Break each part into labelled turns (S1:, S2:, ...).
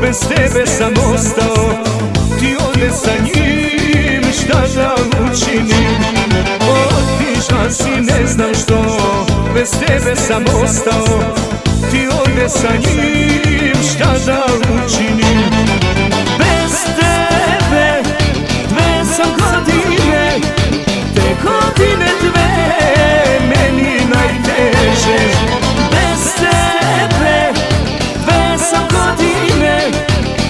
S1: Bez tebe sam ostao. Ti ode sa njim Šta da učinim? Otišla si ne znam što Bez tebe sam ostao. Ti ode sa njim Šta da učinim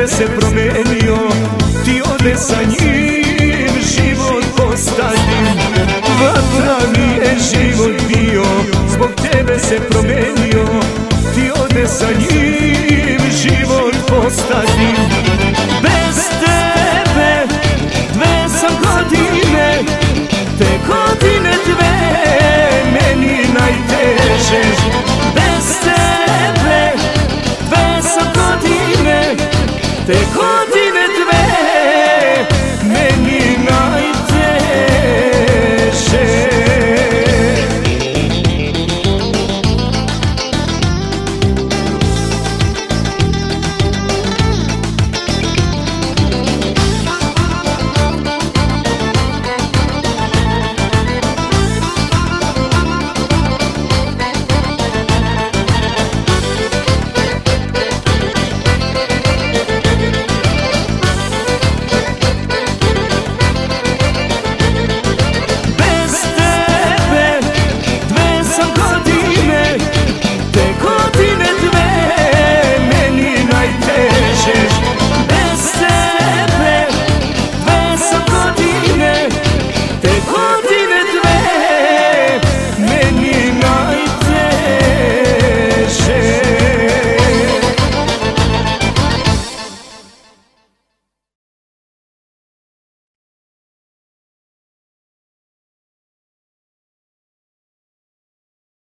S1: tebe se promenio Ti ode sa njim Život postavim Vatra mi je život bio Zbog tebe se promenio Ti ode sa njim